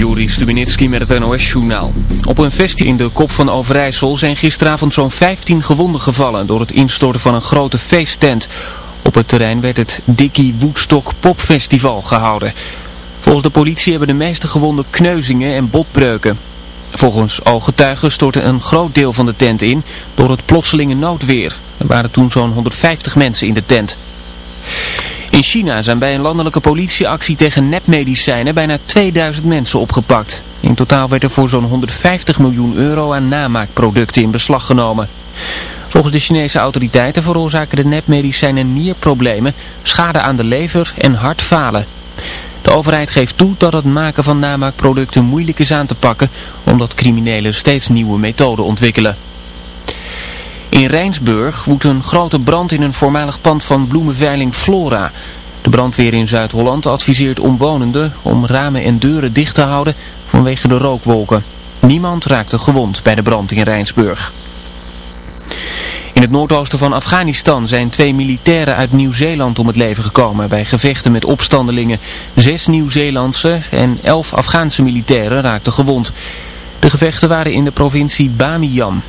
Juri Stubenitski met het NOS-journaal. Op een festival in de Kop van Overijssel zijn gisteravond zo'n 15 gewonden gevallen door het instorten van een grote feesttent. Op het terrein werd het Dickie Woodstock Popfestival gehouden. Volgens de politie hebben de meeste gewonden kneuzingen en botbreuken. Volgens ooggetuigen stortte een groot deel van de tent in door het plotselinge noodweer. Er waren toen zo'n 150 mensen in de tent. In China zijn bij een landelijke politieactie tegen nepmedicijnen bijna 2000 mensen opgepakt. In totaal werd er voor zo'n 150 miljoen euro aan namaakproducten in beslag genomen. Volgens de Chinese autoriteiten veroorzaken de nepmedicijnen nierproblemen, schade aan de lever en hartfalen. De overheid geeft toe dat het maken van namaakproducten moeilijk is aan te pakken, omdat criminelen steeds nieuwe methoden ontwikkelen. In Rijnsburg woedt een grote brand in een voormalig pand van bloemenveiling Flora. De brandweer in Zuid-Holland adviseert omwonenden om ramen en deuren dicht te houden vanwege de rookwolken. Niemand raakte gewond bij de brand in Rijnsburg. In het noordoosten van Afghanistan zijn twee militairen uit Nieuw-Zeeland om het leven gekomen bij gevechten met opstandelingen. Zes Nieuw-Zeelandse en elf Afghaanse militairen raakten gewond. De gevechten waren in de provincie Bamiyan.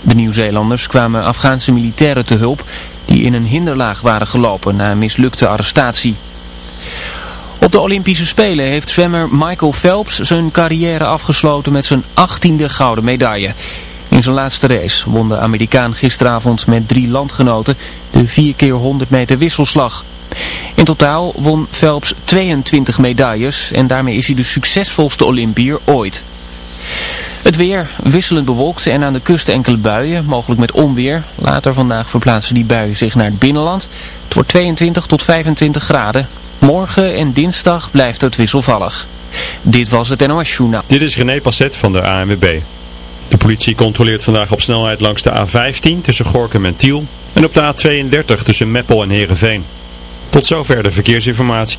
De Nieuw-Zeelanders kwamen Afghaanse militairen te hulp die in een hinderlaag waren gelopen na een mislukte arrestatie. Op de Olympische Spelen heeft zwemmer Michael Phelps zijn carrière afgesloten met zijn achttiende gouden medaille. In zijn laatste race won de Amerikaan gisteravond met drie landgenoten de 4 keer 100 meter wisselslag. In totaal won Phelps 22 medailles en daarmee is hij de succesvolste Olympier ooit. Het weer wisselend bewolkt en aan de kust enkele buien, mogelijk met onweer. Later vandaag verplaatsen die buien zich naar het binnenland. Het wordt 22 tot 25 graden. Morgen en dinsdag blijft het wisselvallig. Dit was het NOS Journaal. Dit is René Passet van de ANWB. De politie controleert vandaag op snelheid langs de A15 tussen Gorkum en Tiel. En op de A32 tussen Meppel en Heerenveen. Tot zover de verkeersinformatie.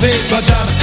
Big vagina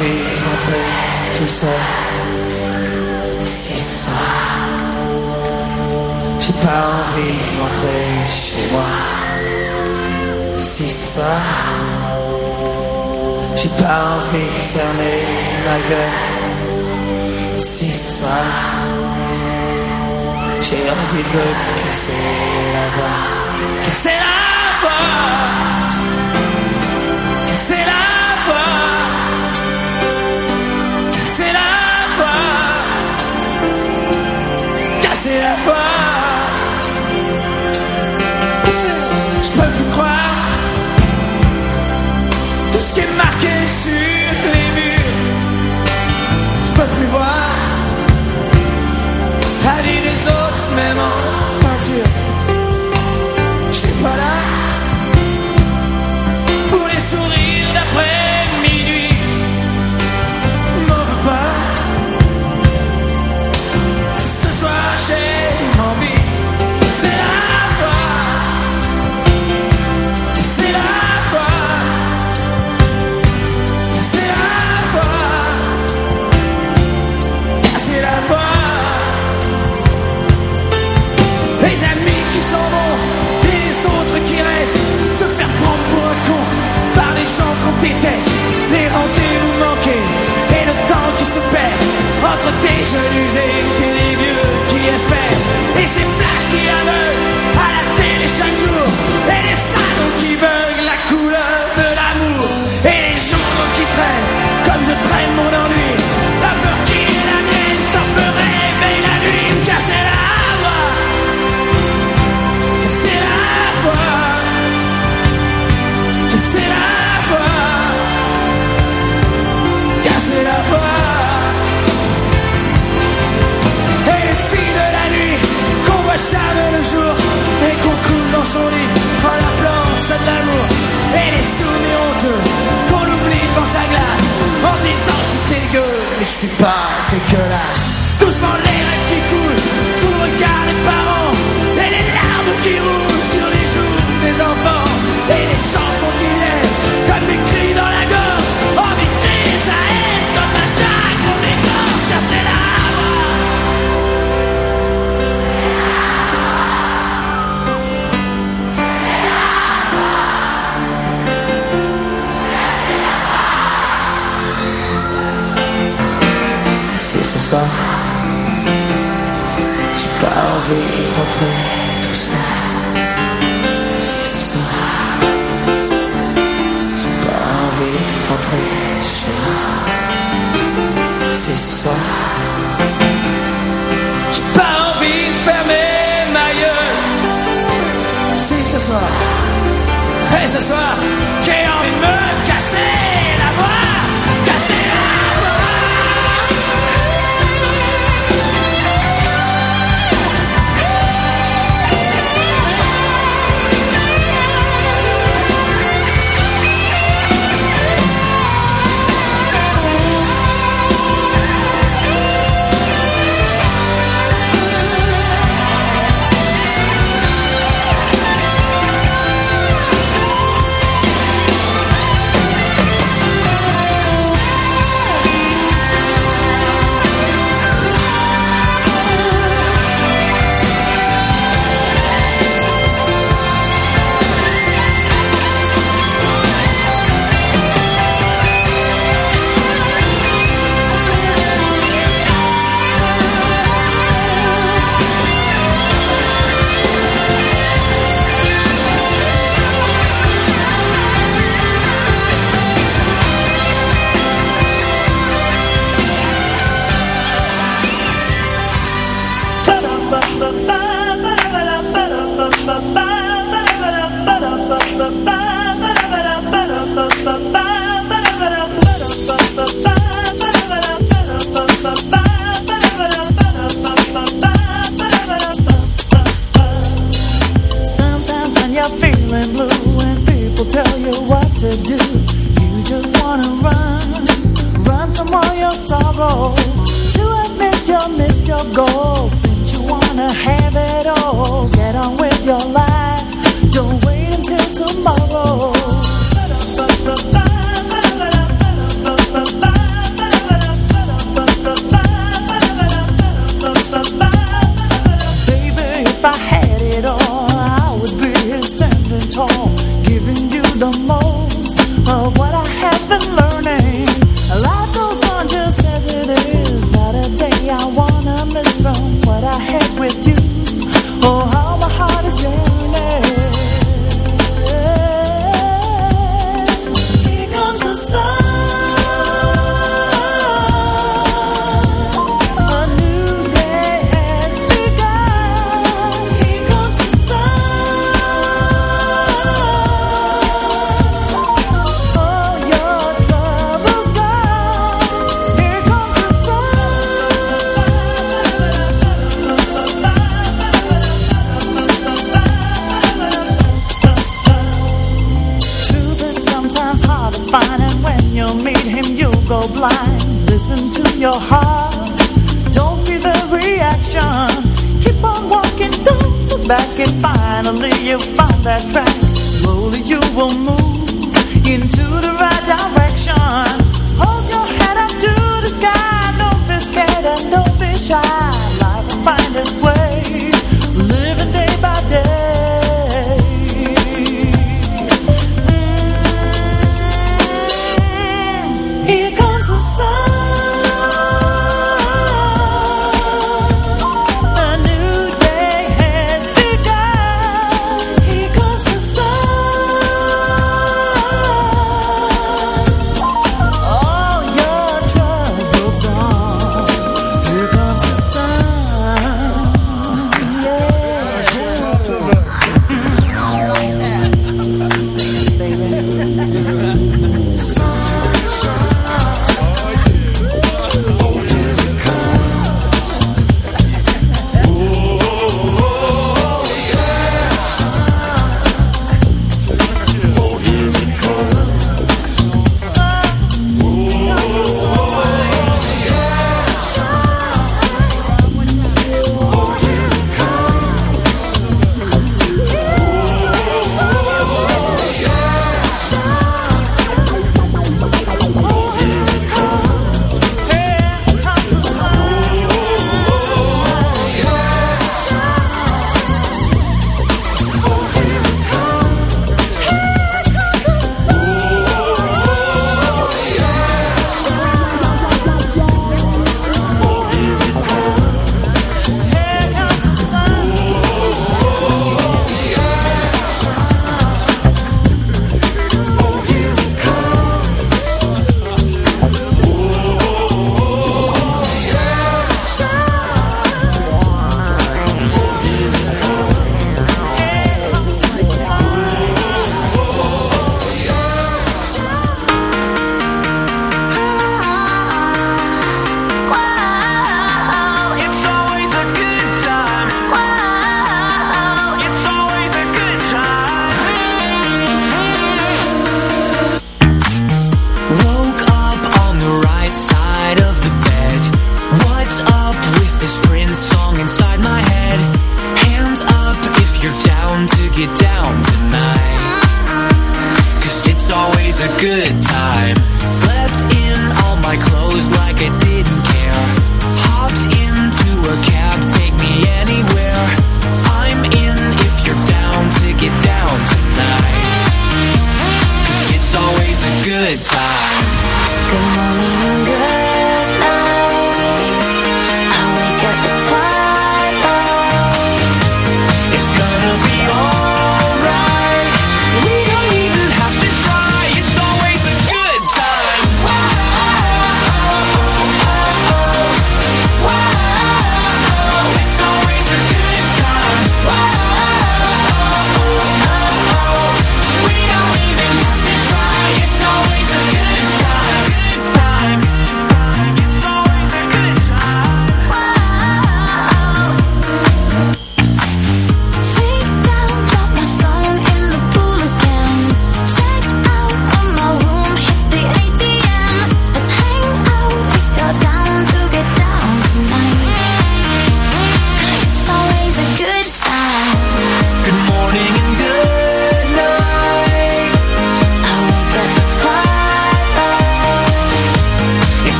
envie de rentrer tout seul ici ce soir. J'ai pas envie de rentrer chez moi ici ce soir. J'ai pas envie de fermer ma gueule ici ce soir. J'ai envie de me casser la voix, casser la voix. your sorrow, to admit your missed your goal. Since you wanna have it all, get on with your life. Don't wait until tomorrow.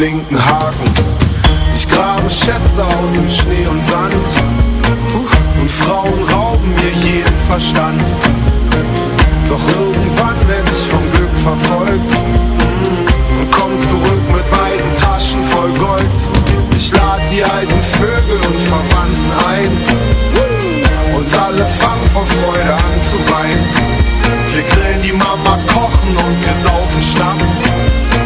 linken Haken. Ich grabe Schätze aus in Schnee und Sand und Frauen rauben mir jeden Verstand. Doch irgendwann werde ich vom Glück verfolgt und komm zurück mit beiden Taschen voll Gold. Ich lade die alten Vögel und Verwandten ein und alle fangen vor Freude an zu weinen. Wir grillen die Mamas, kochen und wir saufen Schnaps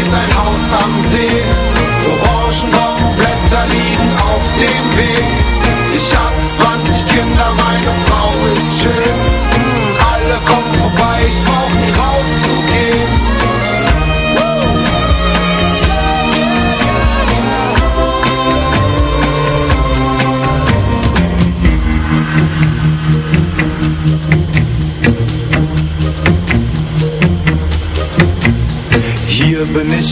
Steht ein Haus am See. Orangenbaumblätter liegen auf dem Weg.